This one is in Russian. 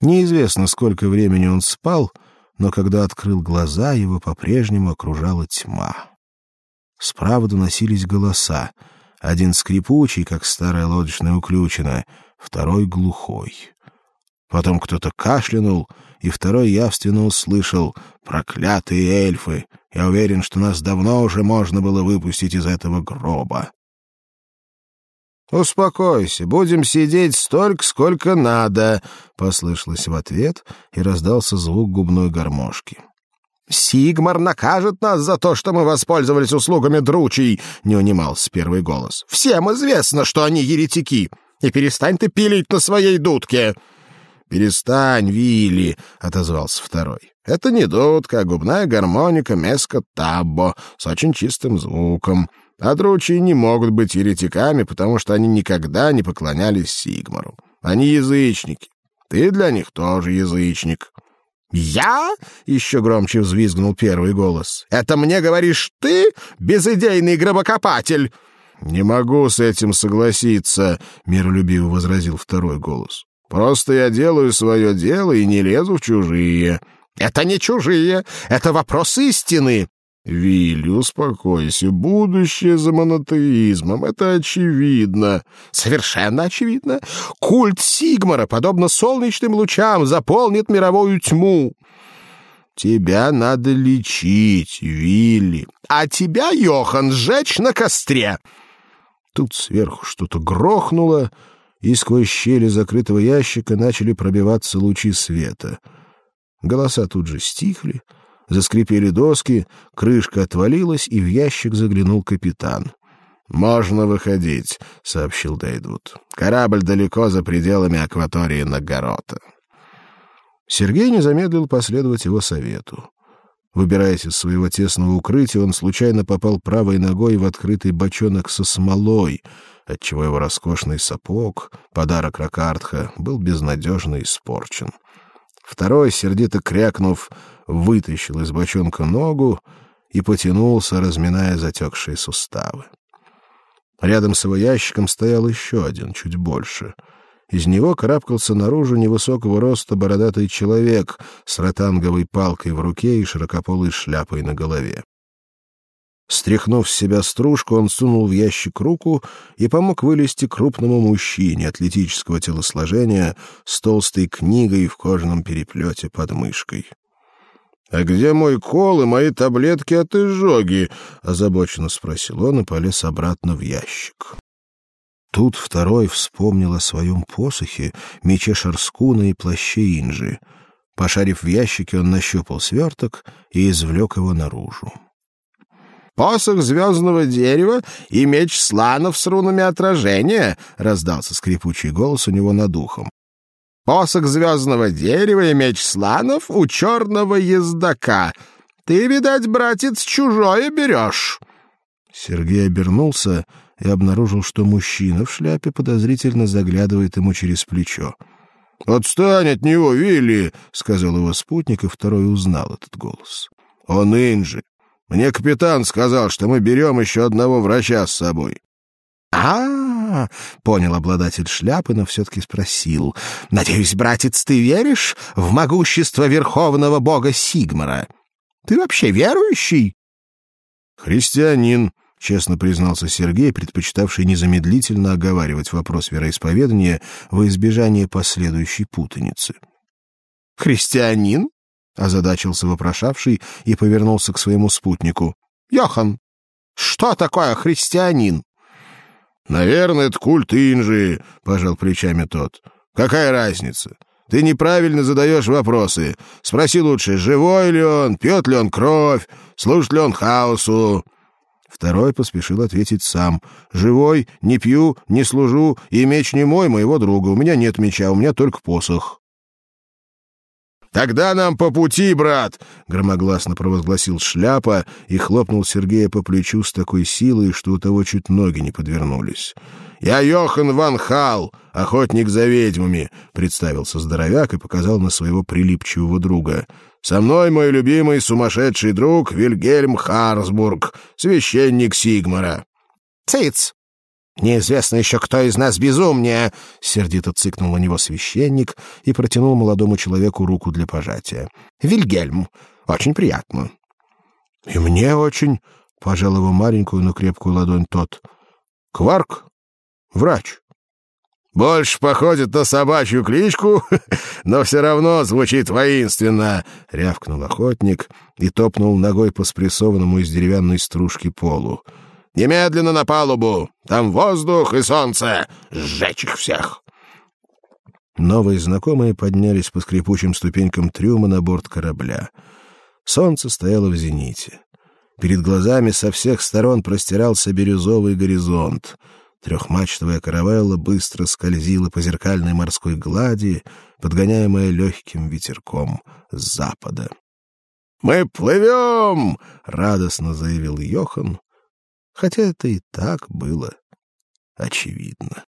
Неизвестно, сколько времени он спал, но когда открыл глаза, его по-прежнему окружала тьма. Справа доносились голоса. Один скрипучий, как старая лодочная уключина, второй глухой. Потом кто-то кашлянул, и второй явственно услышал «Проклятые эльфы! Я уверен, что нас давно уже можно было выпустить из этого гроба». «Успокойся, будем сидеть столько, сколько надо», — послышалось в ответ, и раздался звук губной гармошки. «Сигмар накажет нас за то, что мы воспользовались услугами дручей», — не унимался первый голос. «Всем известно, что они еретики, и перестань ты пилить на своей дудке». «Перестань, Вилли», — отозвался второй. «Это не дудка, а губная гармоника меска таббо с очень чистым звуком. А дручи не могут быть еретиками, потому что они никогда не поклонялись Сигмару. Они язычники. Ты для них тоже язычник». «Я?» — еще громче взвизгнул первый голос. «Это мне говоришь ты, безыдейный гробокопатель?» «Не могу с этим согласиться», — миролюбиво возразил второй голос. «Просто я делаю свое дело и не лезу в чужие». «Это не чужие, это вопрос истины». «Вилли, успокойся. Будущее за монотеизмом. Это очевидно». «Совершенно очевидно. Культ Сигмара, подобно солнечным лучам, заполнит мировую тьму». «Тебя надо лечить, Вилли. А тебя, Йохан, сжечь на костре». Тут сверху что-то грохнуло, и сквозь щели закрытого ящика начали пробиваться лучи света. Голоса тут же стихли, Заскрипели доски, крышка отвалилась, и в ящик заглянул капитан. «Можно выходить», — сообщил Дейдвуд. «Корабль далеко за пределами акватории Нагорота». Сергей не замедлил последовать его совету. Выбираясь из своего тесного укрытия, он случайно попал правой ногой в открытый бочонок со смолой, отчего его роскошный сапог, подарок Ракартха, был безнадежно испорчен. Второй, сердито крякнув, вытащил из бочонка ногу и потянулся, разминая затекшие суставы. Рядом с его ящиком стоял еще один, чуть больше. Из него карабкался наружу невысокого роста бородатый человек с ротанговой палкой в руке и широкополой шляпой на голове. Стряхнув с себя стружку, он сунул в ящик руку и помог вылезти крупному мужчине атлетического телосложения с толстой книгой в кожаном переплете под мышкой. «А где мой кол и мои таблетки от изжоги?» — озабоченно спросил он и полез обратно в ящик. Тут второй вспомнил о своем посохе, мече Шарскуна и плаще Инжи. Пошарив в ящике, он нащупал сверток и извлек его наружу посох звездного дерева и меч сланов с рунами отражения, — раздался скрипучий голос у него над ухом. Посох звездного дерева и меч сланов у черного ездака. Ты, видать, братец, чужое берешь. Сергей обернулся и обнаружил, что мужчина в шляпе подозрительно заглядывает ему через плечо. «Отстань от него, Вилли!» — сказал его спутник, и второй узнал этот голос. «Он Инжи, мне капитан сказал, что мы берем еще одного врача с собой. А, -а, -а понял обладатель шляпы, но все-таки спросил. Надеюсь, братец, ты веришь в могущество верховного бога Сигмара? Ты вообще верующий? Христианин, честно признался Сергей, предпочитавший незамедлительно оговаривать вопрос вероисповедания во избежание последующей путаницы. Христианин? Озадачился вопрошавший и повернулся к своему спутнику. Йохан, что такое христианин? Наверное, это культ Инжи, пожал плечами тот. Какая разница? Ты неправильно задаешь вопросы. Спроси лучше, живой ли он, пьет ли он кровь, служит ли он хаосу. Второй поспешил ответить сам. «Живой, не пью, не служу, и меч не мой, моего друга. У меня нет меча, у меня только посох». «Тогда нам по пути, брат!» — громогласно провозгласил шляпа и хлопнул Сергея по плечу с такой силой, что у того чуть ноги не подвернулись. «Я Йохан Ван Хал, охотник за ведьмами», — представился здоровяк и показал на своего прилипчивого друга. «Со мной мой любимый сумасшедший друг Вильгельм Харсбург, священник Сигмара». «Циц!» Неизвестно еще, кто из нас безумнее, сердито цыкнул на него священник и протянул молодому человеку руку для пожатия. Вильгельм, очень приятно. И мне очень, пожал его маленькую, но крепкую ладонь тот. Кварк, врач. Больше походит на собачью кличку, но все равно звучит воинственно, рявкнул охотник и топнул ногой по спрессованному из деревянной стружки полу. Немедленно на палубу! Там воздух и солнце! Сжечь их всех!» Новые знакомые поднялись по скрипучим ступенькам трюма на борт корабля. Солнце стояло в зените. Перед глазами со всех сторон простирался бирюзовый горизонт. Трехмачтовая каравелла быстро скользила по зеркальной морской глади, подгоняемая легким ветерком с запада. «Мы плывем!» — радостно заявил Йохан, хотя это и так было очевидно.